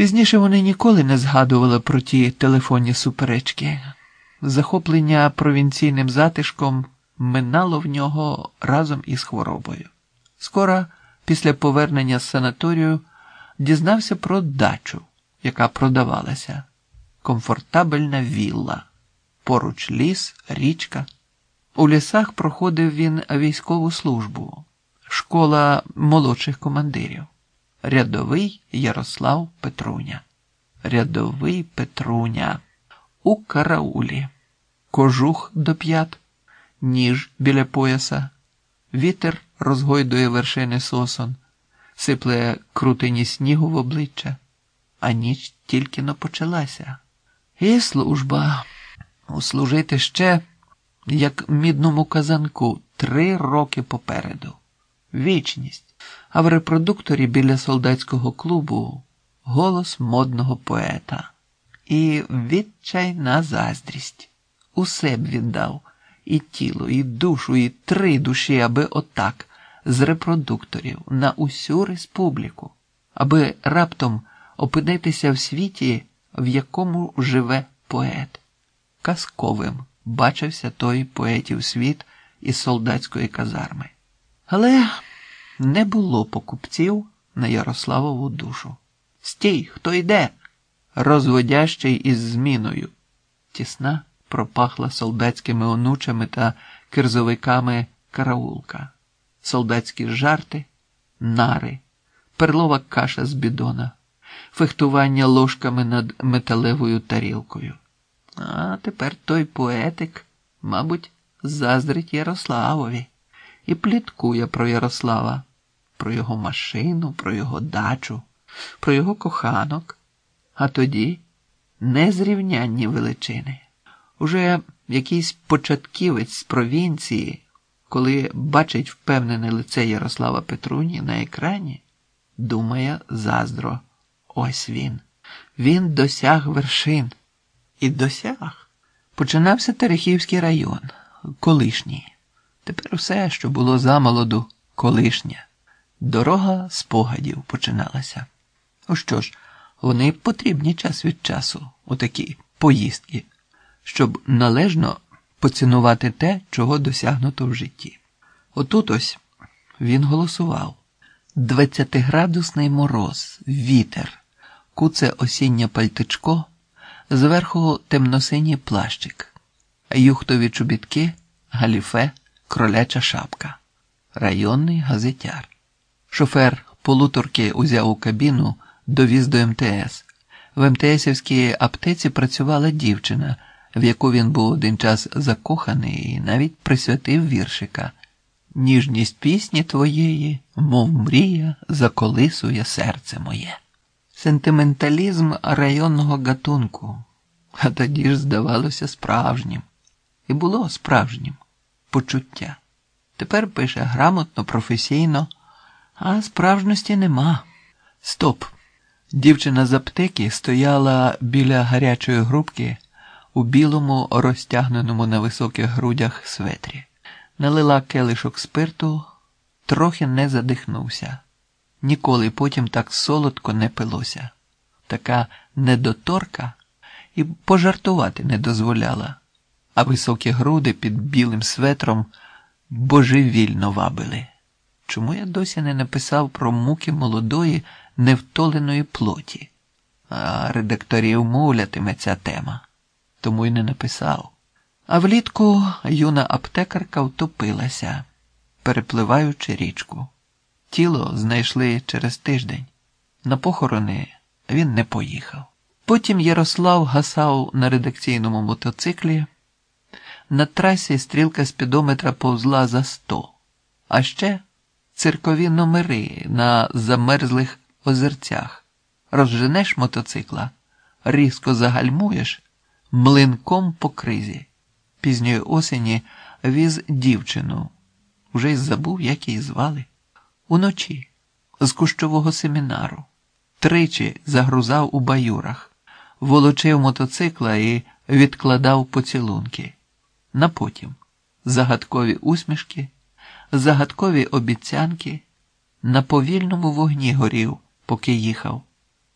Пізніше вони ніколи не згадували про ті телефонні суперечки. Захоплення провінційним затишком минало в нього разом із хворобою. Скоро, після повернення з санаторію, дізнався про дачу, яка продавалася, комфортабельна вілла, поруч ліс, річка. У лісах проходив він військову службу, школа молодших командирів, рядовий Ярослав Петруня. Рядовий Петруня у караулі, кожух до п'ят, ніж біля пояса, вітер розгойдує вершини сосон, сипле крутині снігу в обличчя, а ніч тільки но почалася. І служба услужити ще, як мідному казанку, три роки попереду. Вічність. А в репродукторі біля солдатського клубу голос модного поета. І відчайна заздрість. Усе б віддав і тіло, і душу, і три душі, аби отак, з репродукторів на усю республіку, аби раптом опинитися в світі, в якому живе поет. Казковим бачився той поетів світ із солдатської казарми. Але не було покупців на Ярославову душу. Стій, хто йде? Розводящий із зміною. Тісна пропахла солдатськими онучами та кирзовиками караулка, солдатські жарти, нари, перлова каша з бідона, фехтування ложками над металевою тарілкою. А тепер той поетик, мабуть, заздрить Ярославові і пліткує про Ярослава, про його машину, про його дачу, про його коханок, а тоді незрівнянні величини. Уже якийсь початківець з провінції, коли бачить впевнене лице Ярослава Петруні на екрані, думає заздро. Ось він. Він досяг вершин. І досяг. Починався Терехівський район, колишній. Тепер все, що було замолоду, колишнє. Дорога спогадів починалася. Ну що ж, вони потрібні час від часу, у такі поїздки, щоб належно поцінувати те, чого досягнуто в житті. Отут ось він голосував. Двадцятиградусний мороз, вітер, куце осіннє пальтичко, зверху темносиній плащик, юхтові чобітки, галіфе, кроляча шапка, районний газетяр. Шофер полуторки узяв у кабіну, довіз до МТС. В МТСівській аптеці працювала дівчина, в яку він був один час закоханий і навіть присвятив віршика. Ніжність пісні твоєї, мов мрія, заколисує серце моє. Сентименталізм районного гатунку, а тоді ж здавалося справжнім. І було справжнім почуття. Тепер пише грамотно, професійно, а справжності нема. Стоп. Дівчина з аптеки стояла біля гарячої грубки у білому, розтягненому на високих грудях светрі, налила келишок спирту, трохи не задихнувся. Ніколи потім так солодко не пилося. Така недоторка і пожартувати не дозволяла, а високі груди під білим светром божевільно вабили. Чому я досі не написав про муки молодої невтоленої плоті? А редакторів мовлятиме ця тема, тому й не написав. А влітку юна аптекарка втопилася, перепливаючи річку. Тіло знайшли через тиждень. На похорони він не поїхав. Потім Ярослав гасав на редакційному мотоциклі. На трасі стрілка спідометра повзла за сто, а ще циркові номери на замерзлих озерцях. Розженеш мотоцикла, різко загальмуєш, млинком по кризі. Пізньої осені віз дівчину. Вже й забув, як її звали. Уночі, з кущового семінару, тричі загрузав у баюрах, волочив мотоцикла і відкладав поцілунки. На потім загадкові усмішки, загадкові обіцянки, на повільному вогні горів, поки їхав.